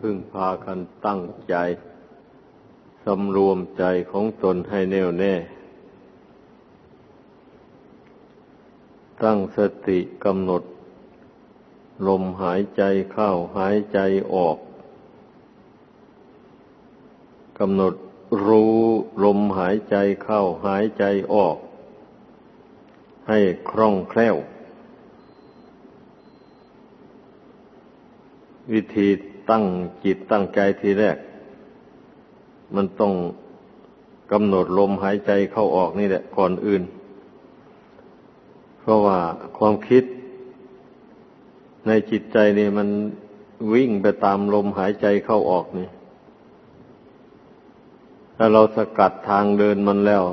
พึ่งพากันตั้งใจสำรวมใจของตนให้แน่วแน่ ตั้งสติกำหนด ลมหายใจเข้าหายใจออกกำหนดรู้ลมหายใจเข้าหายใจออก ให้คล่องแคล่ว วิธี ตั้งจิตตั้งใจทีแรก มันต้องกำหนดลมหายใจเข้าออกนี่แหละก่อนอื่น เพราะว่าความคิดในจิตใจนี่มันวิ่งไปตามลมหายใจเข้าออกนี่ ถ้าเราสกัดทางเดินมันแล้ว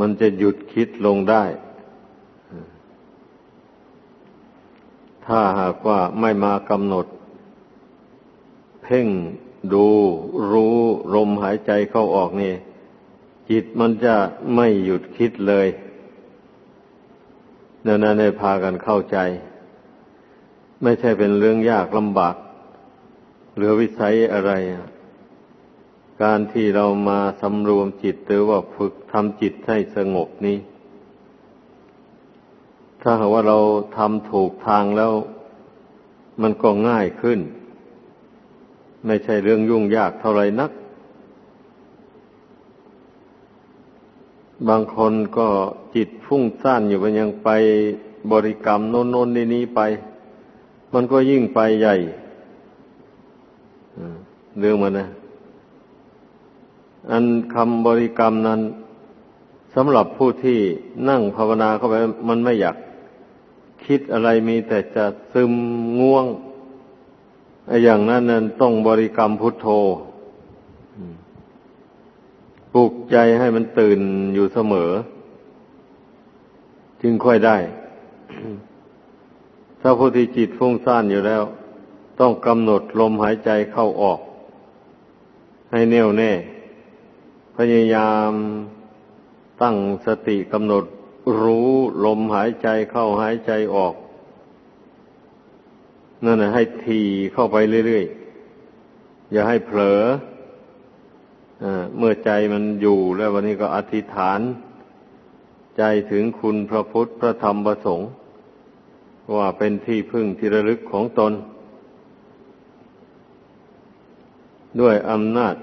มันจะหยุดคิดลงได้ ถ้าหากว่าไม่มากำหนด พ่งดูรู้ลมหายใจเข้าออกนี่ จิตมันจะไม่หยุดคิดเลยนั่นในพากันเข้าใจ ไม่ใช่เป็นเรื่องยากลำบากหรือวิสัยอะไร การที่เรามาสำรวมจิตหรือว่าฝึกทำจิตให้สงบนี้ ถ้าหากว่าเราทำถูกทางแล้ว มันก็ง่ายขึ้น ไม่ใช่เรื่องยุ่งยากเท่าไรนัก บางคนก็จิตฟุ้งซ่านอยู่มันยังไปบริกรรมโน้นโน้นนี้นี้ไป มันก็ยิ่งไปใหญ่เรื่องมันนะ อันคำบริกรรมนั้นสำหรับผู้ที่นั่งภาวนาเข้าไป มันไม่อยากคิดอะไรมีแต่จะซึมง่วง อย่างนั้นนั้นต้องบริกรรมพุทโธปลุกใจให้มันตื่นอยู่เสมอ จึงค่อยได้ ถ้าผู้ที่จิตฟุ้งซ่านอยู่แล้ว ต้องกำหนดลมหายใจเข้าออก ให้แน่วแน่ พยายามตั้งสติกำหนดรู้ลมหายใจเข้าหายใจออก นั่นนะให้ทีเข้าไปเรื่อยๆ อย่าให้เผลออเมื่อใจมันอยู่แล้ววันนี้ก็อธิษฐาน ใจถึงคุณพระพุทธพระธรรมพระสงฆ์ว่าเป็นที่พึ่งที่ระลึกของตน ด้วยอำนาจ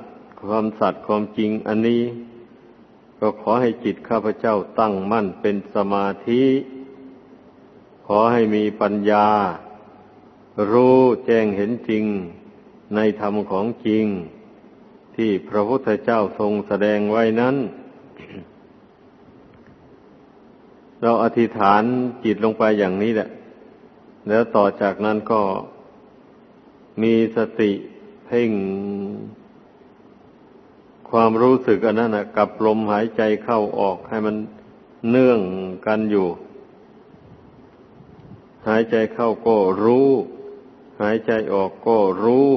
ความสัตย์ความจริงอันนี้ ก็ขอให้จิตข้าพเจ้าตั้งมั่นเป็นสมาธิ ขอให้มีปัญญา รู้แจ้งเห็นจริงในธรรมของจริง ที่พระพุทธเจ้าทรงแสดงไว้นั้น เราอธิษฐานจิตลงไปอย่างนี้แหละ แล้วต่อจากนั้นก็มีสติเพ่งความรู้สึกอันนั้นนะกับลมหายใจเข้าออกให้มันเนื่องกันอยู่ หายใจเข้าก็รู้ หายใจออกก็รู้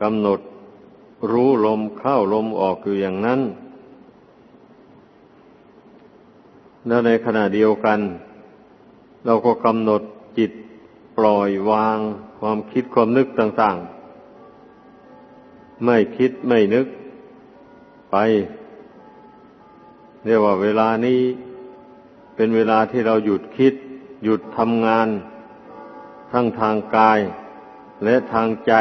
กำหนดรู้ลมเข้าลมออกอยู่อย่างนั้น แล้วในขณะเดียวกัน เราก็กำหนดจิตปล่อยวางความคิดความนึกต่าง ๆ ไม่คิดไม่นึกไป เรียกว่าเวลานี้เป็นเวลาที่เราหยุดคิด หยุดทำงาน ทั้งทางกายและทางใจ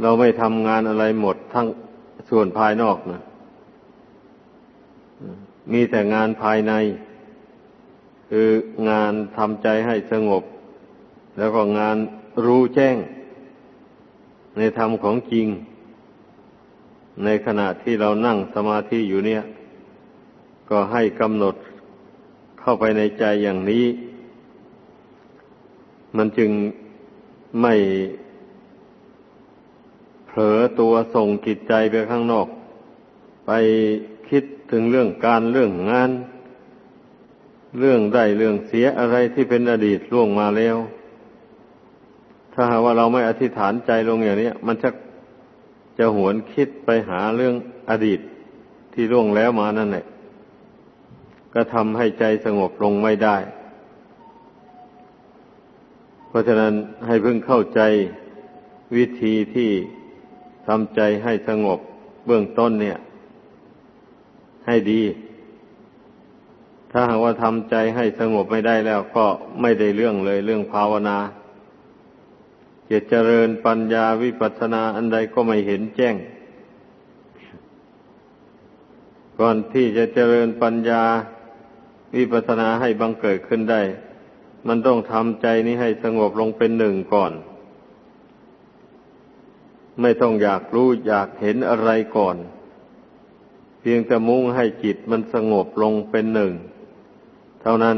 เราไม่ทำงานอะไรหมดทั้งส่วนภายนอกนะมีแต่งานภายใน คืองานทำใจให้สงบ แล้วก็งานรู้แจ้ง ในธรรมของจริง ในขณะที่เรานั่งสมาธิอยู่เนี่ย ก็ให้กำหนดเข้าไปในใจอย่างนี้ มันจึงไม่เผลอตัวส่งจิตใจไปข้างนอก ไปคิดถึงเรื่องการเรื่องงาน เรื่องได้เรื่องเสียอะไรที่เป็นอดีตล่วงมาแล้ว ถ้าหากว่าเราไม่อธิษฐานใจลงอย่างนี้มันจะจะหวนคิดไปหาเรื่องอดีตที่ล่วงแล้วมานั่นแหละก็ทำให้ใจสงบลงไม่ได้ เพราะฉะนั้นให้เพิ่งเข้าใจวิธีที่ทำใจให้สงบเบื้องต้นเนี่ย ให้ดี ถ้าหากว่าทำใจให้สงบไม่ได้แล้วก็ไม่ได้เรื่องเลยเรื่องภาวนาจะเจริญปัญญาวิปัสสนาอันใดก็ไม่เห็นแจ้ง ก่อนที่จะเจริญปัญญาวิปัสสนาให้บังเกิดขึ้นได้ มันต้องทำใจนี้ให้สงบลงเป็นหนึ่งก่อน ไม่ต้องอยากรู้อยากเห็นอะไรก่อน เพียงแต่มุ่งให้จิตมันสงบลงเป็นหนึ่ง เท่านั้น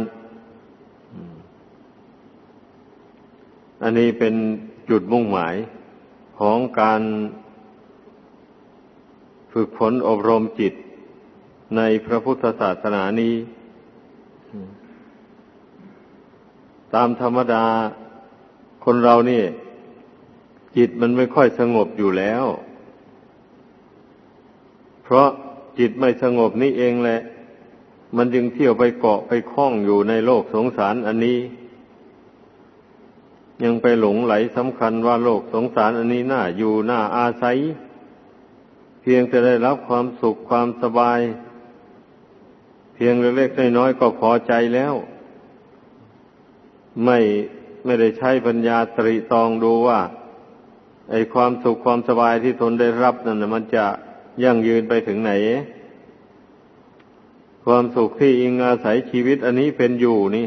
อันนี้เป็นจุดมุ่งหมายของการฝึกฝนอบรมจิตในพระพุทธศาสนานี้ ตามธรรมดาคนเรานี่ จิตมันไม่ค่อยสงบอยู่แล้ว เพราะจิตไม่สงบนี่เองแหละ มันจึงเที่ยวไปเกาะไปคล้องอยู่ในโลกสงสารอันนี้ ยังไปหลงไหลสำคัญว่าโลกสงสารอันนี้น่าอยู่น่าอาศัย เพียงจะได้รับความสุขความสบาย เพียงเล็กๆน้อยๆก็พอใจแล้ว ไม่ไม่ได้ใช้ปัญญาตรีตองดูว่า ไอความสุขความสบายที่ตนได้รับนั่นมันจะยั่งยืนไปถึงไหน ความสุขที่อิงอาศัยชีวิตอันนี้เป็นอยู่นี่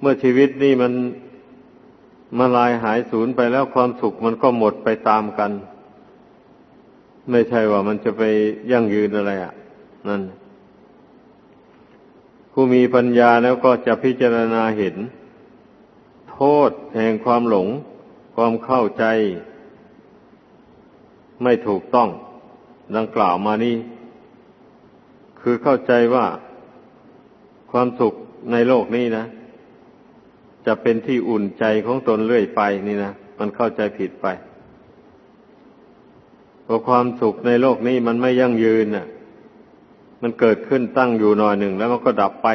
เมื่อชีวิตนี่มันมาลายหายสูญไปแล้วความสุขมันก็หมดไปตามกัน ไม่ใช่ว่ามันจะไปยั่งยืนอะไรอะ นั่นผู้มีปัญญาแล้วก็จะพิจารณาเห็น ษแห่งความหลง ความเข้าใจ ไม่ถูกต้อง ดังกล่าวมานี่คือเข้าใจว่าความสุขในโลกนี้นะ จะเป็นที่อุ่นใจของตนเรื่อยไปนี่นะ มันเข้าใจผิดไปเพราะความสุขในโลกนี้มันไม่ยั่งยืนน่ะ มันเกิดขึ้นตั้งอยู่หน่อยหนึ่ง แล้วมันก็ดับไป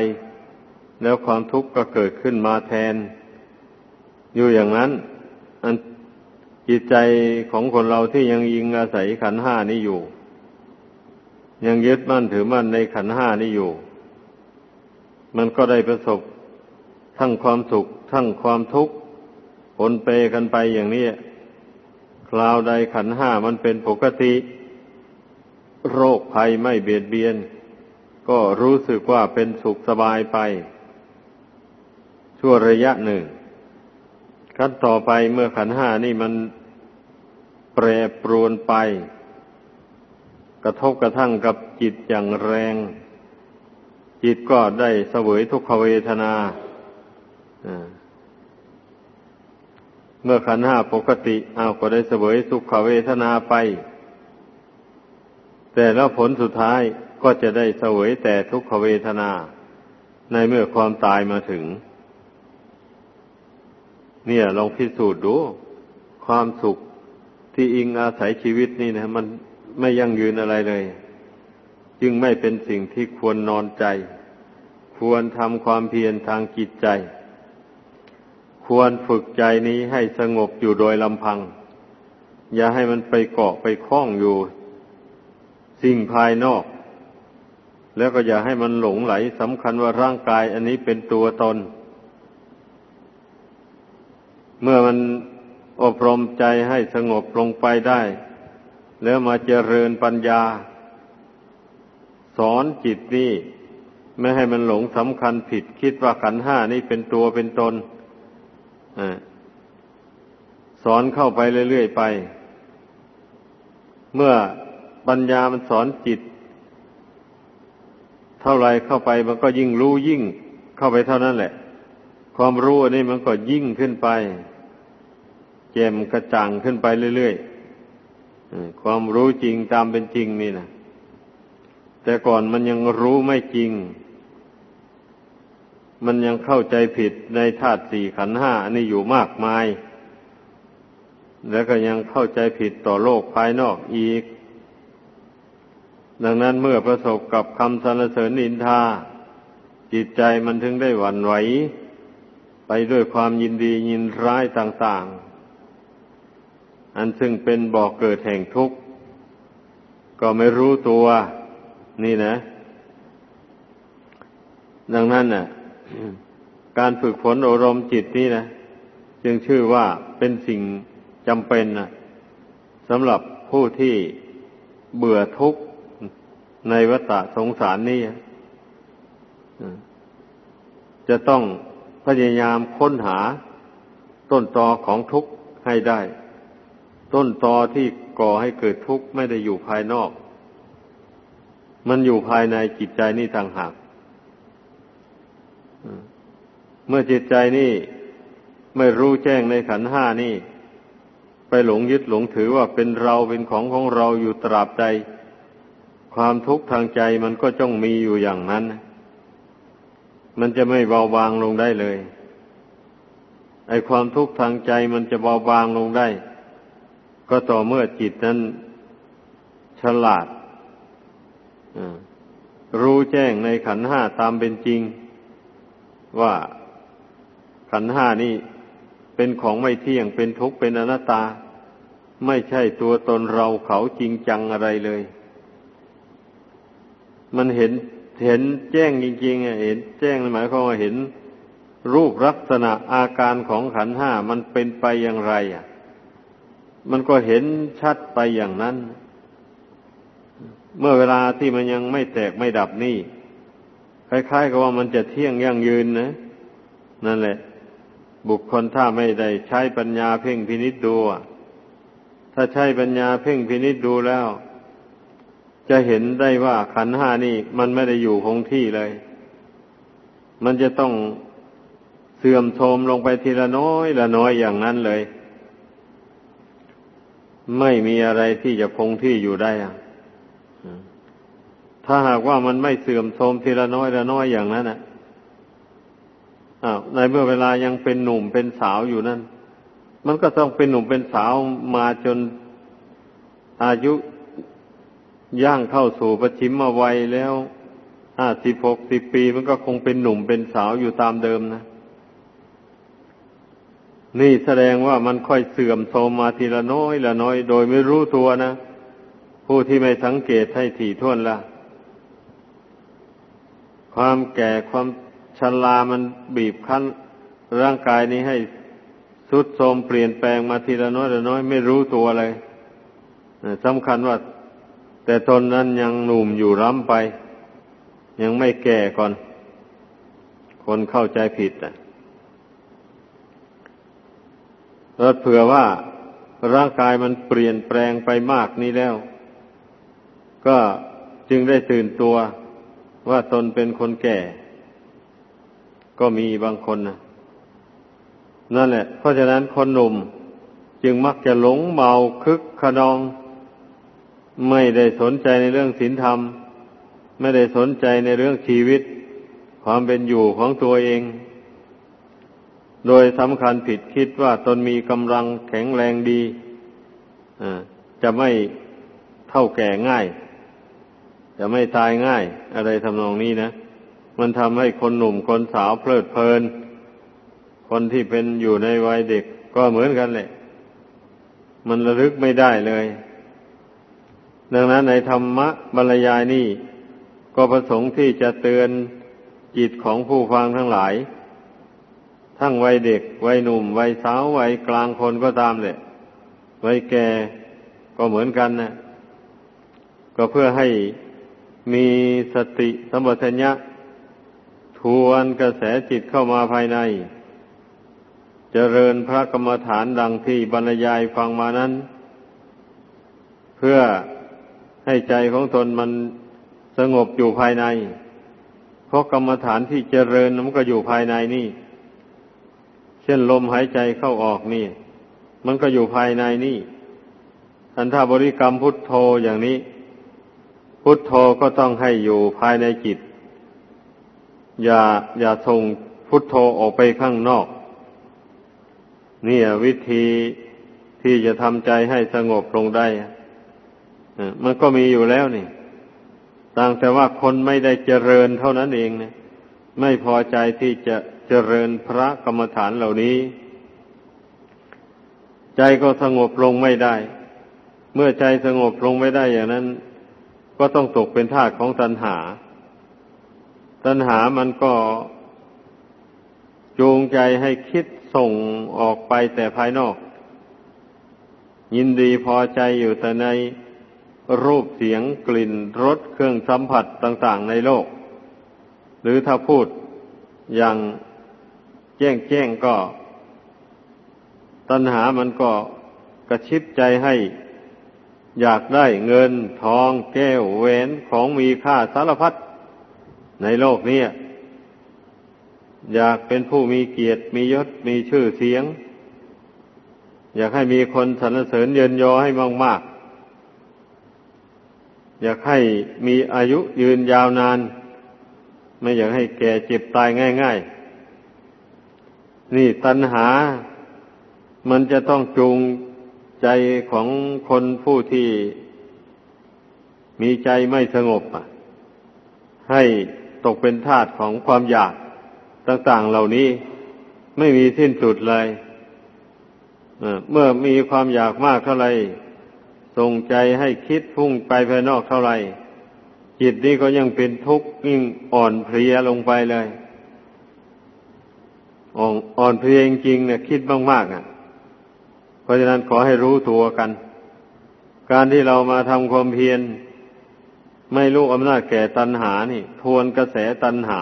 แล้วความทุกข์ก็เกิดขึ้นมาแทน อยู่อย่างนั้น อันจิตใจของคนเราที่ยังยิงอาศัยขันห้านี้อยู่ ยังยึดมั่นถือมั่นในขันห้านี้อยู่ มันก็ได้ประสบทั้งความสุข ทั้งความทุกข์ผลเปกันไปอย่างนี้คราวใดขันห้ามันเป็นปกติ โรคภัยไม่เบียดเบียน ก็รู้สึกว่าเป็นสุขสบายไป ชั่วระยะหนึ่ง ขั้นต่อไปเมื่อขันห้านี่มันแปรปรวนไป กระทบกระทั่งกับจิตอย่างแรง จิตก็ได้เสวยทุกขเวทนาเมื่อขันห้าปกติเอาก็ได้เสวยสุขเวทนาไป แต่แล้วผลสุดท้ายก็จะได้เสวยแต่ทุกขเวทนา ในเมื่อความตายมาถึง เนี่ยลองพิสูจน์ดู ความสุขที่อิงอาศัยชีวิตนี่นะ มันไม่ยั่งยืนอะไรเลย จึงไม่เป็นสิ่งที่ควรนอนใจ ควรทำความเพียรทางจิตใจ ควรฝึกใจนี้ให้สงบอยู่โดยลำพัง อย่าให้มันไปเกาะไปคล้องอยู่ สิ่งภายนอก แล้วก็อย่าให้มันหลงไหลสำคัญว่าร่างกายอันนี้เป็นตัวตน เมื่อมันอบรมใจให้สงบลงไปได้ แล้วมาเจริญปัญญา สอนจิตนี่ไม่ให้มันหลงสำคัญผิด คิดว่าขันห้านี่เป็นตัวเป็นตนสอนเข้าไปเรื่อยๆไป เมื่อปัญญามันสอนจิต เท่าไรเข้าไปมันก็ยิ่งรู้ยิ่งเข้าไปเท่านั้นแหละ ความรู้อันนี้มันก็ยิ่งขึ้นไปแจ่มกระจ่างขึ้นไปเรื่อยๆความรู้จริงตามเป็นจริงนี่นะแต่ก่อนมันยังรู้ไม่จริง มันยังเข้าใจผิดในธาตุสี่ขันห้าอันนี้อยู่มากมาย แล้วก็ยังเข้าใจผิดต่อโลกภายนอกอีก ดังนั้นเมื่อประสบกับคำสรรเสริญอินทา จิตใจมันถึงได้หวั่นไหว ด้วยความยินดียินร้ายต่างๆ อันซึ่งเป็นบ่อกเกิดแห่งทุกข์ ก็ไม่รู้ตัว นี่นะ ดังนั้นน่ะ การฝึกฝนอบรมจิตนี่นะ จึงชื่อว่าเป็นสิ่งจำเป็นนะสำหรับผู้ที่เบื่อทุกข์ในวัฏสงสารนี้จะต้อง พยายามค้นหาต้นตอของทุกข์ให้ได้ ต้นตอที่ก่อให้เกิดทุกข์ไม่ได้อยู่ภายนอก มันอยู่ภายในจิตใจนี่ต่างหากเมื่อจิตใจนี่ไม่รู้แจ้งในขันห้านี่ ไปหลงยึดหลงถือว่าเป็นเราเป็นของของเราอยู่ตราบใดความทุกข์ทางใจมันก็จ้องมีอยู่อย่างนั้น มันจะไม่เบาบางลงได้เลย ไอความทุกข์ทางใจมันจะเบาบางลงได้ ก็ต่อเมื่อจิตนั้น ฉลาดรู้แจ้งในขันห้าตามเป็นจริง ว่าขันห้านี่เป็นของไม่เที่ยงเป็นทุกข์เป็นอนัตตา ไม่ใช่ตัวตนเราเขาจริงจังอะไรเลย มันเห็น เห็นแจ้งจริงๆเห็นแจ้งหมายความว่าเห็นรูปลักษณะอาการของขันห้ามันเป็นไปอย่างไรอะ มันก็เห็นชัดไปอย่างนั้น เมื่อเวลาที่มันยังไม่แตกไม่ดับนี่ คล้ายๆกับว่ามันจะเที่ยงยั่งยืนนะ นั่นแหละ บุคคลถ้าไม่ได้ใช้ปัญญาเพ่งพินิษดูถ้าใช้ปัญญาเพ่งพินิษดูแล้ว จะเห็นได้ว่าขันห้านี่มันไม่ได้อยู่คงที่เลย มันจะต้องเสื่อมโทรมลงไปทีละน้อยละน้อยอย่างนั้นเลย ไม่มีอะไรที่จะคงที่อยู่ได้อะถ้าหากว่ามันไม่เสื่อมโทรมทีละน้อยละน้อยอย่างนั้นอะอ้าวในเมื่อเวลายังเป็นหนุ่มเป็นสาวอยู่นั่น มันก็ต้องเป็นหนุ่มเป็นสาวมาจนอายุ ย่างเข้าสู่ประชิมมาวัยแล้วห้าสิบหกสิบปีมันก็คงเป็นหนุ่มเป็นสาวอยู่ตามเดิมนะ นี่แสดงว่ามันค่อยเสื่อมโทรมมาทีละน้อยละน้อย โดยไม่รู้ตัวนะ ผู้ที่ไม่สังเกตให้ถี่ถ้วนละความแก่ความชรามันบีบคั้น ร่างกายนี้ให้สุดโทรมเปลี่ยนแปลงมาทีละน้อยละน้อย ไม่รู้ตัวเลยสำคัญว่า แต่ตนนั้นยังหนุ่มอยู่ร่ำไป ยังไม่แก่ก่อน คนเข้าใจผิดอะแล้วเผื่อว่าร่างกายมันเปลี่ยนแปลงไปมากนี้แล้ว ก็จึงได้ตื่นตัวว่าตนเป็นคนแก่ ก็มีบางคนนะนั่นแหละ เพราะฉะนั้นคนหนุ่ม จึงมักจะหลงเมาคึกขนอง ไม่ได้สนใจในเรื่องศีลธรรม ไม่ได้สนใจในเรื่องชีวิต ความเป็นอยู่ของตัวเอง โดยสำคัญผิดคิดว่าตนมีกำลังแข็งแรงดีจะไม่เท่าแก่ง่าย จะไม่ตายง่าย อะไรทำนองนี้นะ มันทำให้คนหนุ่มคนสาวเพลิดเพลิน คนที่เป็นอยู่ในวัยเด็กก็เหมือนกันแหละ มันระลึกไม่ได้เลย ดังนั้นในธรรมะบรรยายนี่ก็ประสงค์ที่จะเตือนจิตของผู้ฟังทั้งหลาย ทั้งวัยเด็ก วัยหนุ่ม วัยสาว วัยกลางคนก็ตามเลยวัยแก่ก็เหมือนกันนะก็เพื่อให้มีสติสมบัติญะทวนกระแสจิตเข้ามาภายในเจริญพระกรรมฐานดังที่บรรยายฟังมานั้น เพื่อ ให้ใจของตนมันสงบอยู่ภายใน เพราะกรรมฐานที่เจริญมันก็อยู่ภายในนี่ เช่นลมหายใจเข้าออกนี่ มันก็อยู่ภายในนี่อันถ้าบริกรรมพุทโธอย่างนี้ พุทโธก็ต้องให้อยู่ภายในจิต อย่าอย่าส่งพุทโธออกไปข้างนอก นี่วิธีที่จะทำใจให้สงบลงได้ มันก็มีอยู่แล้วนี่ ต่างแต่ว่าคนไม่ได้เจริญเท่านั้นเองนะไม่พอใจที่จะเจจริญพระกรรมฐานเหล่านี้ ใจก็สงบลงไม่ได้ เมื่อใจสงบลงไม่ได้อย่างนั้น ก็ต้องตกเป็นทาสของตัณหา ตัณหามันก็จูงใจให้คิดส่งออกไปแต่ภายนอก ยินดีพอใจอยู่แต่ใน รูปเสียงกลิ่นรสเครื่องสัมผัสต่าง ๆ ในโลก หรือถ้าพูดอย่างแจ้งแจ้งก็ ตัณหามันก็กระชิบใจให้ อยากได้เงินทองแก้วแหวนของมีค่าสารพัดในโลกนี้อยากเป็นผู้มีเกียรติมียศมีชื่อเสียง อยากให้มีคนสรรเสริญเยินยอให้มากๆ อยากให้มีอายุยืนยาวนาน ไม่อยากให้แก่เจ็บตายง่ายๆ นี่ตัณหา มันจะต้องจูงใจของคนผู้ที่ มีใจไม่สงบให้ตกเป็นทาสของความอยากต่างๆเหล่านี้ ไม่มีสิ้นสุดเลยเมื่อมีความอยากมากเท่าไหร่ ส่งใจให้คิดพุ่งไปภายนอกเท่าไรจิตนี้ก็ยังเป็นทุกข์ยิ่งอ่อนเพลียลงไปเลยอ่อนเพลียจริงๆเนี่ยคิดมากๆอะ เพราะฉะนั้นขอให้รู้ตัวกัน การที่เรามาทำความเพียรไม่รู้อำนาจแก่ตัณหานี่ ทวนกระแสตัณหา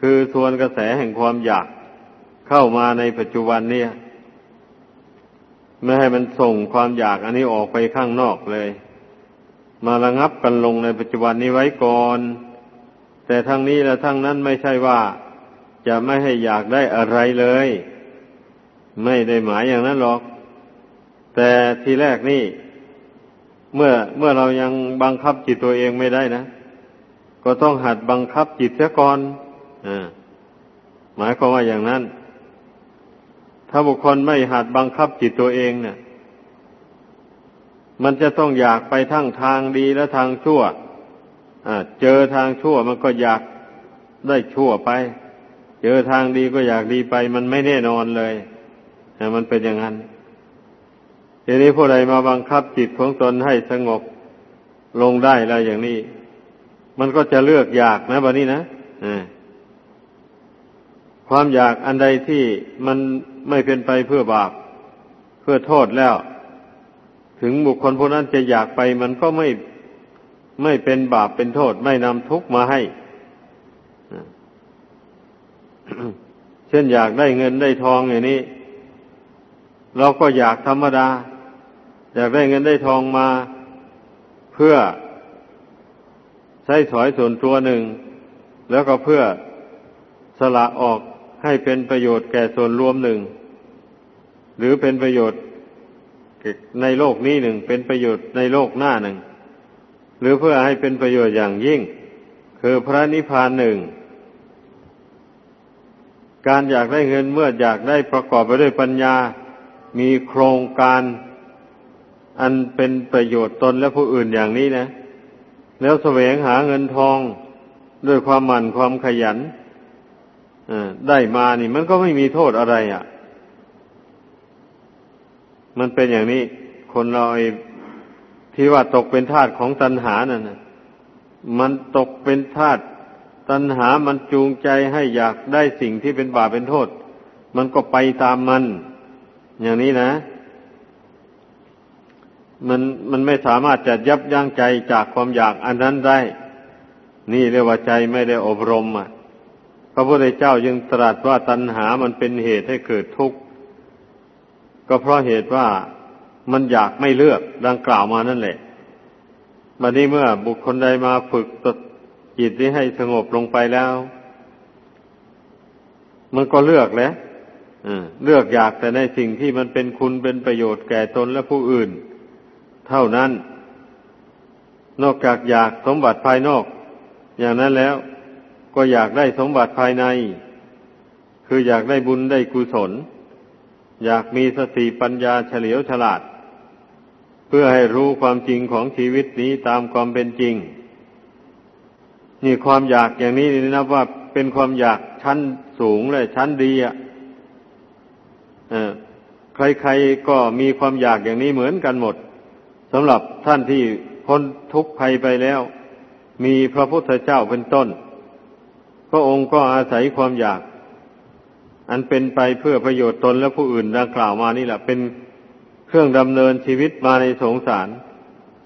คือทวนกระแสแห่งความอยากเข้ามาในปัจจุบันเนี่ย ไม่ให้มันส่งความอยากอันนี้ออกไปข้างนอกเลย มาระงับกันลงในปัจจุบันนี้ไว้ก่อน แต่ทั้งนี้และทั้งนั้นไม่ใช่ว่าจะไม่ให้อยากได้อะไรเลย ไม่ได้หมายอย่างนั้นหรอก แต่ทีแรกนี่ เมื่อเมื่อเรายังบังคับจิตตัวเองไม่ได้นะ ก็ต้องหัดบังคับจิตเสียก่อนหมายความว่าอย่างนั้น ถ้าบุคคลไม่หัดบังคับจิตตัวเองเนี่ย มันจะต้องอยากไปทั้งทางดีและทางชั่วเจอทางชั่วมันก็อยากได้ชั่วไป เจอทางดีก็อยากดีไป มันไม่แน่นอนเลยมันเป็นอย่างนั้นทีนี้ผู้ใดมาบังคับจิตของตนให้สงบลงได้แล้วอย่างนี้ มันก็จะเลือกอยากนะบันนี้นะความอยากอันใดที่มัน ไม่เป็นไปเพื่อบาป เพื่อโทษแล้ว ถึงบุคคลผู้นั้นจะอยากไปมันก็ไม่ไม่เป็นบาปเป็นโทษ ไม่นำทุกข์มาให้ เช่นอยากได้เงินได้ทองอย่างนี้ เราก็อยากธรรมดา อยากได้เงินได้ทองมาเพื่อใช้ถอยส่วนตัวหนึ่ง แล้วก็เพื่อสละออกให้เป็นประโยชน์แก่ส่วนรวมหนึ่ง หรือเป็นประโยชน์ในโลกนี้หนึ่ง เป็นประโยชน์ในโลกหน้าหนึ่ง หรือเพื่อให้เป็นประโยชน์อย่างยิ่ง คือพระนิพพานหนึ่ง การอยากได้เงินเมื่ออยากได้ประกอบไปด้วยปัญญา มีโครงการ อันเป็นประโยชน์ตนและผู้อื่นอย่างนี้นะ แล้วแสวงหาเงินทองด้วยความหมั่นความขยันได้มานี่มันก็ไม่มีโทษอะไรอะ่ะ มันเป็นอย่างนี้ คนเราไอ้ที่ว่าตกเป็นทาสของตัณหานั่นนะมันตกเป็นทาสตัณหามันจูงใจให้อยากได้สิ่งที่เป็นบาปเป็นโทษ มันก็ไปตามมัน อย่างนี้นะ มันมันไม่สามารถจะยับยั้งใจจากความอยากอันนั้นได้ นี่เรียกว่าใจไม่ได้อบรมอะพระพุทธเจ้ายังตรัสว่าตัณหามันเป็นเหตุให้เกิดทุกข์ ก็เพราะเหตุว่ามันอยากไม่เลือกดังกล่าวมานั่นแหละบัดนี้เมื่อบุคคลใดมาฝึกตจิตนี้ให้สงบลงไปแล้ว มันก็เลือกแล้วเลือกอยากแต่ในสิ่งที่มันเป็นคุณเป็นประโยชน์แก่ตนและผู้อื่น เท่านั้น นอกจากอยากสมบัติภายนอก อย่างนั้นแล้วก็อยากได้สมบัติภายใน คืออยากได้บุญได้กุศล อยากมีสติปัญญาเฉลียวฉลาด เพื่อให้รู้ความจริงของชีวิตนี้ตามความเป็นจริง นี่ความอยากอย่างนี้นับว่าเป็นความอยากชั้นสูงเลยชั้นดีอะใครๆก็มีความอยากอย่างนี้เหมือนกันหมดสำหรับท่านที่พ้นทุกข์ภัยไปแล้ว มีพระพุทธเจ้าเป็นต้น พระองค์ก็อาศัยความอยาก อันเป็นไปเพื่อประโยชน์ตนและผู้อื่นดังกล่าวมานี่แหละ เป็นเครื่องดำเนินชีวิตมาในสงสาร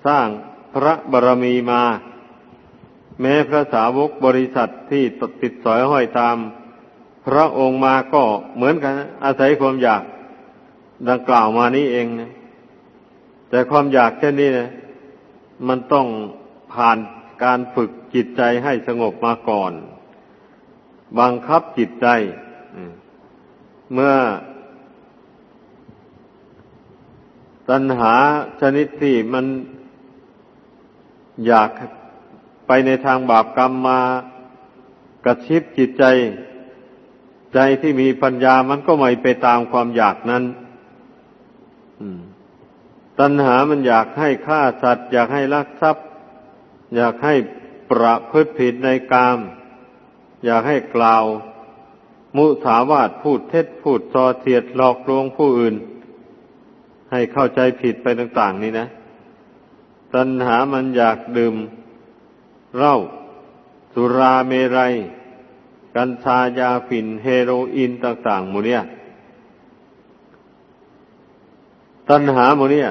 สร้างพระบารมีมา แม้พระสาวกบริษัทที่ติดสอยห้อยตาม พระองค์มาก็เหมือนกัน อาศัยความอยากดังกล่าวมานี้เองนะแต่ความอยากเช่นนี้นะมันต้องผ่านการฝึกจิตใจให้สงบมาก่อน บังคับจิตใจ เมื่อตัณหาชนิดที่มันอยากไปในทางบาปกรรมมากระชิบจิตใจ ใจที่มีปัญญามันก็ไม่ไปตามความอยากนั้นตัณหามันอยากให้ฆ่าสัตว์ อยากให้ลักทรัพย์ อยากให้ประพฤติผิดในกาม อยากให้กล่าว มุสาวาทพูดเท็จพูดซอเสียดหลอกลวงผู้อื่น ให้เข้าใจผิดไปต่าง ๆ นี่นะ ตัณหามันอยากดื่มเหล้าสุราเมรัย กัญชายาฝิ่นเฮโรอีนต่างๆหมดเนี่ยตัณหาโมเนี่ย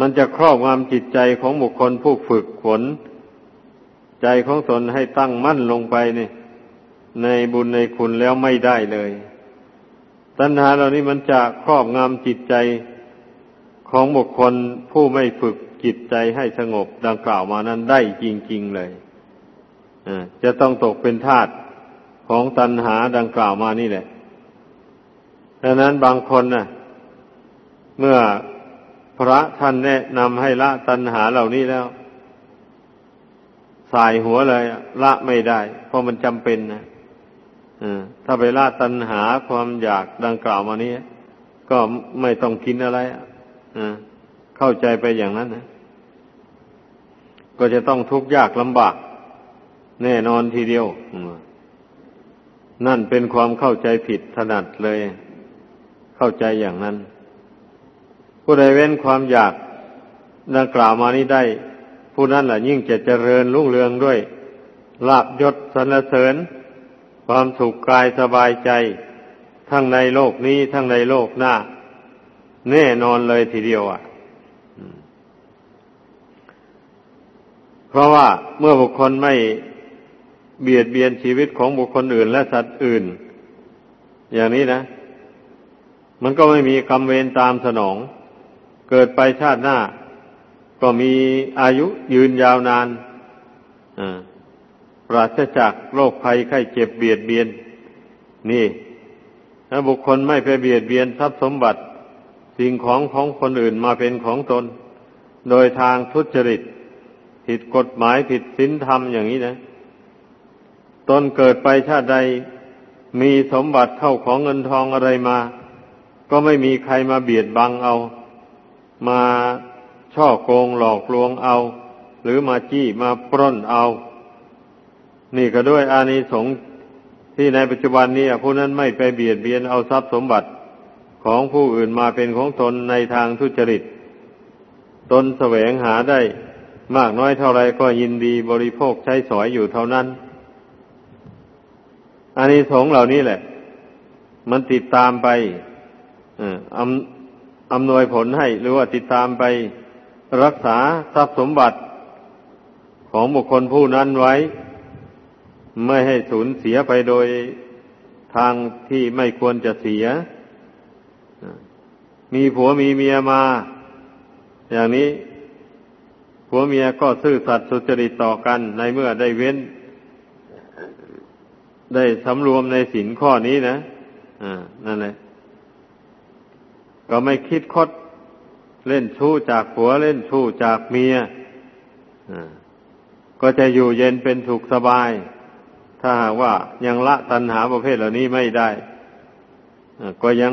มันจะครอบงำจิตใจของบุคคลผู้ฝึกฝน ใจของตนให้ตั้งมั่นลงไปนี่ ในบุญในคุณแล้วไม่ได้เลย ตัณหาเหล่านี้มันจะครอบงำจิตใจของบุคคลผู้ไม่ฝึกจิตใจให้สงบดังกล่าวมานั้นได้จริง ๆเลยจะต้องตกเป็นทาสของตัณหาดังกล่าวมานี่แหละดังนั้นบางคนน่ะ เมื่อพระท่านแนะนำให้ละตัณหาเหล่านี้แล้วสายหัวเลยละไม่ได้ เพราะมันจำเป็นนะ ถ้าไปละตัณหาความอยากดังกล่าวมานี้ ก็ไม่ต้องกินอะไรเข้าใจไปอย่างนั้นนะก็จะต้องทุกข์ยากลำบาก แน่นอนทีเดียว นั่นเป็นความเข้าใจผิดถนัดเลย เข้าใจอย่างนั้น ผู้ใดเว้นความอยากดังกล่าวมานี้ได้ ผู้นั้นแหละยิ่งจะเจริญรุ่งเรืองด้วยลาบยศสรรเสริญ ความสุขกายสบายใจ ทั้งในโลกนี้ทั้งในโลกหน้า แน่นอนเลยทีเดียวอะ เพราะว่าเมื่อบุคคลไม่เบียดเบียนชีวิตของบุคคลอื่น และสัตว์อื่น อย่างนี้นะ มันก็ไม่มีกรรมเวรตามสนอง เกิดไปชาติหน้า ก็มีอายุยืนยาวนานอ่า ปราศจากโรคภัยไข้เจ็บเบียดเบียน นี่ถ้าบุคคลไม่ไปเบียดเบียนทรัพย์สมบัติ สิ่งของของคนอื่นมาเป็นของตน โดยทางทุจริต ผิดกฎหมายผิดศีลธรรมอย่างนี้นะตนเกิดไปชาติใดมีสมบัติเข้าของเงินทองอะไรมา ก็ไม่มีใครมาเบียดบังเอา มาช่อโกงหลอกลวงเอา หรือมาจี้มาปล้นเอา นี่ก็ด้วยอานิสงส์ที่ในปัจจุบันนี้ผู้นั้นไม่ไปเบียดเบียนเอาทรัพย์สมบัติของผู้อื่นมาเป็นของตนในทางทุจริต ตนแสวงหาได้มากน้อยเท่าไรก็ยินดีบริโภคใช้สอยอยู่เท่านั้นอานิสงส์เหล่านี้แหละ มันติดตามไปอำนวยผลให้ หรือว่าติดตามไปรักษาทรัพย์สมบัติของบุคคลผู้นั้นไว้ ไม่ให้สูญเสียไปโดยทางที่ไม่ควรจะเสีย มีผัวมีเมียมา อย่างนี้ผัวเมียก็ซื่อสัตย์สุจริตต่อกันในเมื่อได้เว้น ได้สำรวมในสินข้อนี้นะอ่านั่นแหละก็ไม่คิดคดเล่นชู้จากผัวเล่นชู้จากเมียก็จะอยู่เย็นเป็นสุขสบาย ถ้าหากว่ายังละตัณหาประเภทเหล่านี้ไม่ได้ก็ยัง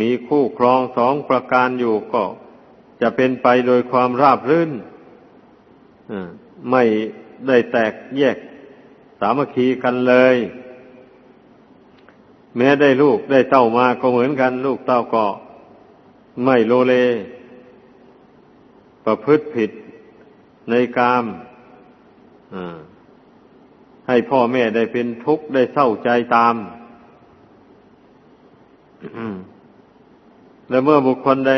มีคู่ครองสองประการอยู่ก็จะเป็นไปโดยความราบรื่นไม่ได้แตกแยกสามัคคีกันเลย แม้ได้ลูกได้เต้ามาก็เหมือนกัน ลูกเต้าก็ไม่โลเล ประพฤติผิดในกาม ให้พ่อแม่ได้เป็นทุกข์ได้เศร้าใจตาม และเมื่อบุคคลใด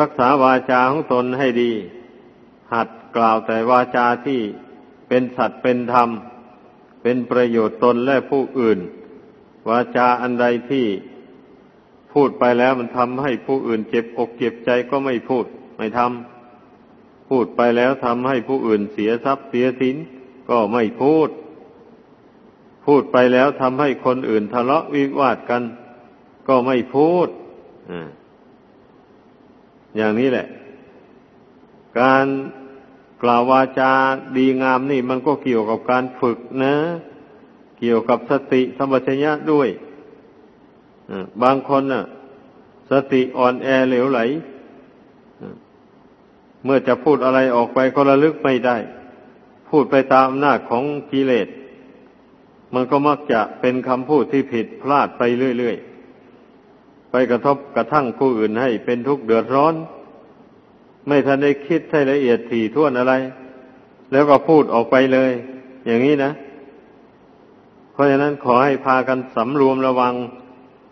รักษาวาจาของตนให้ดี หัดกล่าวแต่วาจาที่เป็นสัตว์เป็นธรรม เป็นประโยชน์ตนและผู้อื่น วาจาอันใดที่พูดไปแล้วมันทำให้ผู้อื่นเจ็บอกเจ็บใจก็ไม่พูดไม่ทำพูดไปแล้วทำให้ผู้อื่นเสียทรัพย์เสียสินก็ไม่พูด พูดไปแล้วทำให้คนอื่นทะเลาะวิวาทกัน ก็ไม่พูดอย่างนี้แหละ การกล่าววาจาดีงามนี่ มันก็เกี่ยวกับการฝึกนะ เกี่ยวกับสติสมัชัญญะด้วยบางคนน่ะ สติอ่อนแอเหลวไหล เมื่อจะพูดอะไรออกไปก็ระลึกไม่ได้ พูดไปตามอำนาจของกิเลส มันก็มักจะเป็นคำพูดที่ผิดพลาดไปเรื่อยๆ ไปกระทบกระทั่งผู้อื่นให้เป็นทุกข์เดือดร้อน ไม่ทันได้คิดให้ละเอียดถี่ถ้วนอะไร แล้วก็พูดออกไปเลย อย่างนี้นะ เพราะฉะนั้นขอให้พากันสำรวมระวัง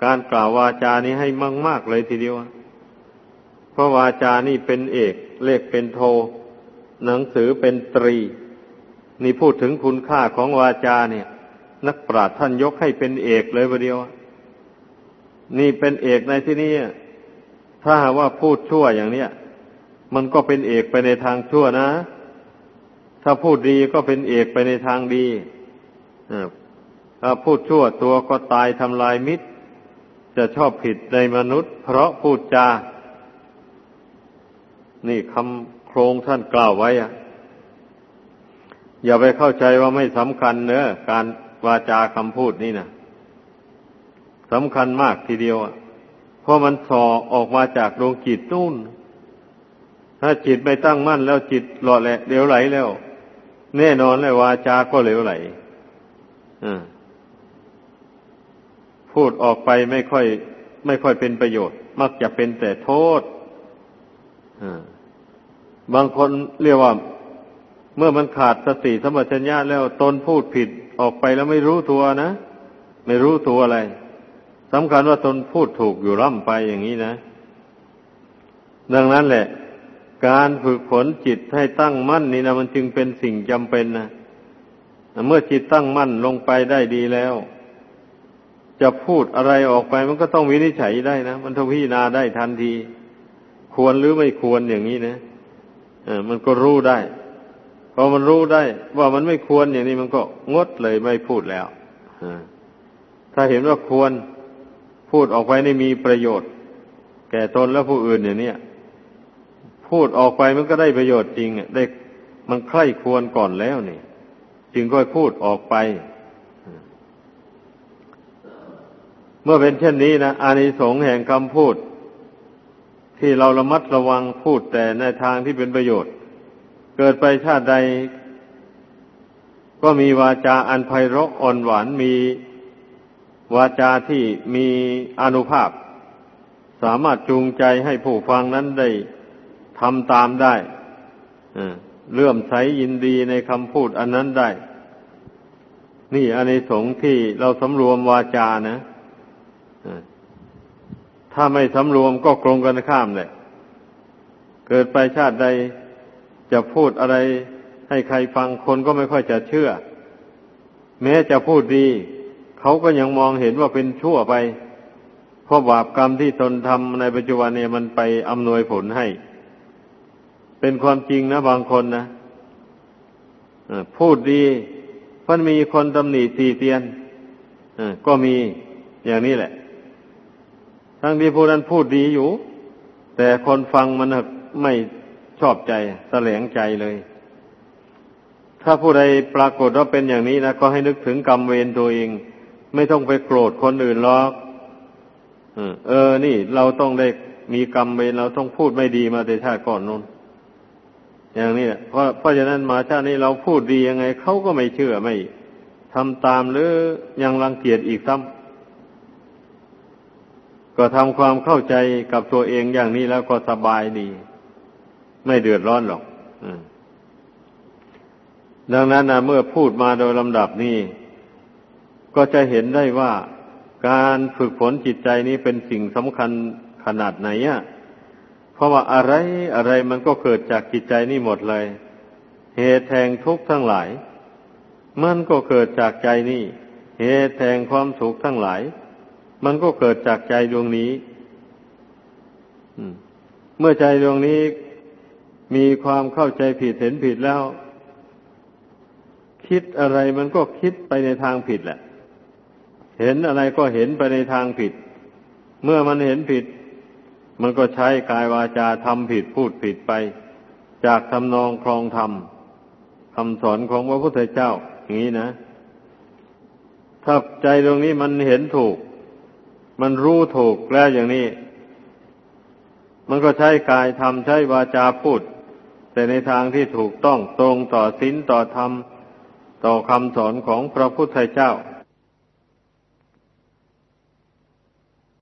การกล่าววาจานี้ให้มากมากเลยทีเดียว เพราะวาจานี่เป็นเอก เลขเป็นโท หนังสือเป็นตรี นี่พูดถึงคุณค่าของวาจาเนี่ย นักปราชญ์ท่านยกให้เป็นเอกเลยประเดียว นี่เป็นเอกในที่นี้ถ้าหาว่าพูดชั่วอย่างเนี้ยมันก็เป็นเอกไปในทางชั่วนะ ถ้าพูดดีก็เป็นเอกไปในทางดีถ้าพูดชั่วตัวก็ตายทำลายมิตร จะชอบผิดในมนุษย์ เพราะพูดจา นี่คำโครงท่านกล่าวไว้อะอย่าไปเข้าใจว่าไม่สำคัญเนอะการ วาจาคำพูดนี่นะสำคัญมากทีเดียวเพราะมันส่อออกมาจากดวงจิตนู่น ถ้าจิตไม่ตั้งมั่นแล้วจิตหล่อแหละเดี๋ยวไหลแล้ว แน่นอนเลยวาจาก็เหลวไหลพูดออกไปไม่ค่อย ไม่ค่อยเป็นประโยชน์ มักจะเป็นแต่โทษบางคนเรียกว่า เมื่อมันขาดสติสมัชัญญาแล้วตนพูดผิด ออกไปแล้วไม่รู้ตัวนะ ไม่รู้ตัวอะไรสำคัญว่าตนพูดถูกอยู่ร่ำไปอย่างนี้นะ ดังนั้นแหละ การฝึกฝนจิตให้ตั้งมั่นนี่นะมันจึงเป็นสิ่งจำเป็นนะเมื่อจิตตั้งมั่นลงไปได้ดีแล้ว จะพูดอะไรออกไปมันก็ต้องวินิจฉัยได้นะ มันต้องพิจารณาได้ทันที ควรหรือไม่ควรอย่างนี้นะมันก็รู้ได้ พอมันรู้ได้ว่ามันไม่ควรอย่างนี้มันก็งดเลยไม่พูดแล้วถ้าเห็นว่าควรพูดออกไปในมีประโยชน์ แก่ตนและผู้อื่นอย่างนี้พูดออกไปมันก็ได้ประโยชน์จริงได้มันใคร่ควรก่อนแล้วนี่ จึงค่อยพูดออกไป เมื่อเป็นเช่นนี้นะอานิสงส์แห่งคำพูด ที่เราระมัดระวังพูดแต่ในทางที่เป็นประโยชน์ เกิดไปชาติใด ก็มีวาจาอันไพเราะอ่อนหวานมีวาจาที่มีอนุภาพ สามารถจูงใจให้ผู้ฟังนั้นได้ทำตามได้เลื่อมใสยินดีในคำพูดอันนั้นได้ นี่อานิสงที่เราสำรวมวาจานะถ้าไม่สำรวมก็กรงกันข้ามเลยเกิดไปชาติใด จะพูดอะไรให้ใครฟังคนก็ไม่ค่อยจะเชื่อ แม้จะพูดดี เขาก็ยังมองเห็นว่าเป็นชั่วไป เพราะบาปกรรมที่ตนทำในปัจจุบันเนี่ยมันไปอำนวยผลให้ เป็นความจริงนะบางคนนะพูดดีเพราะมีคนตำหนิตีเตียนก็มีอย่างนี้แหละ ทั้งที่ผู้นั้นพูดดีอยู่ แต่คนฟังมันไม่ ชอบใจแสลงใจเลย ถ้าผู้ใดปรากฏว่าเป็นอย่างนี้นะก็ให้นึกถึงกรรมเวรตัวเอง ไม่ต้องไปโกรธคนอื่นหรอกเออ นี่เราต้องได้มีกรรมเวรเราต้องพูดไม่ดีมาแต่ชาติก่อนนู้นอย่างนี้เพราะเพราะฉะนั้นมาชาตินี้เราพูดดียังไงเขาก็ไม่เชื่อไม่ทำตามหรือยังรังเกียจอีกซ้ำก็ทำความเข้าใจกับตัวเองอย่างนี้แล้วก็สบายดี ไม่เดือดร้อนหรอกดังนั้นนะเมื่อพูดมาโดยลำดับนี้ ก็จะเห็นได้ว่าการฝึกฝนจิตใจนี้เป็นสิ่งสำคัญขนาดไหนอะเพราะว่าอะไรอะไรมันก็เกิดจากจิตใจนี่หมดเลย เหตุแห่งทุกข์ทั้งหลาย มันก็เกิดจากใจนี่เหตุแห่งความสุขทั้งหลาย มันก็เกิดจากใจดวงนี้เมื่อใจดวงนี้ มีความเข้าใจผิดเห็นผิดแล้ว คิดอะไรมันก็คิดไปในทางผิดแหละ เห็นอะไรก็เห็นไปในทางผิด เมื่อมันเห็นผิด มันก็ใช้กายวาจาทำผิดพูดผิดไป จากทำนองครองธรรมคำสอนของพระพุทธเจ้า อย่างนี้นะ ถ้าใจตรงนี้มันเห็นถูก มันรู้ถูกแล้วอย่างนี้มันก็ใช้กายทำใช้วาจาพูด แต่ในทางที่ถูกต้องตรงต่อศีลต่อธรรม ต่อคำสอนของพระพุทธเจ้า